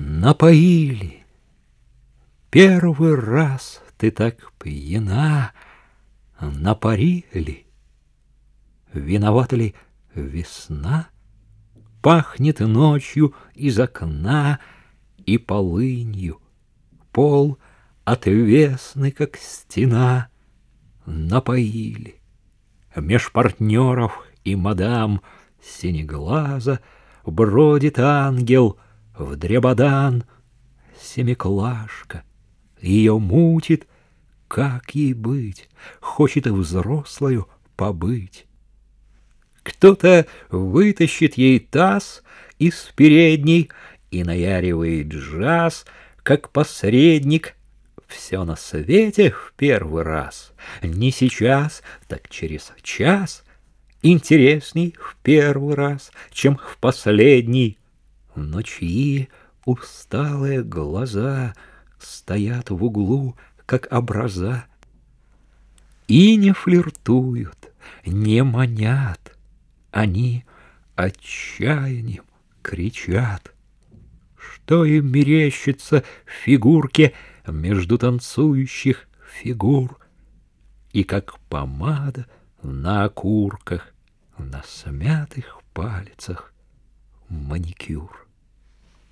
напоили. Первый раз ты так пьяна, напарили. Виновата ли весна? Пахнет ночью из окна и полынью. Пол отвесный, как стена, напоили. Меж партнеров и мадам синеглаза Бродит ангел в дребодан, Семиклашка ее мутит, как ей быть, Хочет взрослою побыть. Кто-то вытащит ей таз из передней И наяривает джаз, как посредник все на свете в первый раз. Не сейчас, так через час. Интересней в первый раз, чем в последний. Но чьи усталые глаза Стоят в углу, как образа, И не флиртуют, не манят. Они отчаянием кричат. Что им мерещится в фигурке — между танцующих фигур, И как помада на окурках, на смятых пальцах маникюр.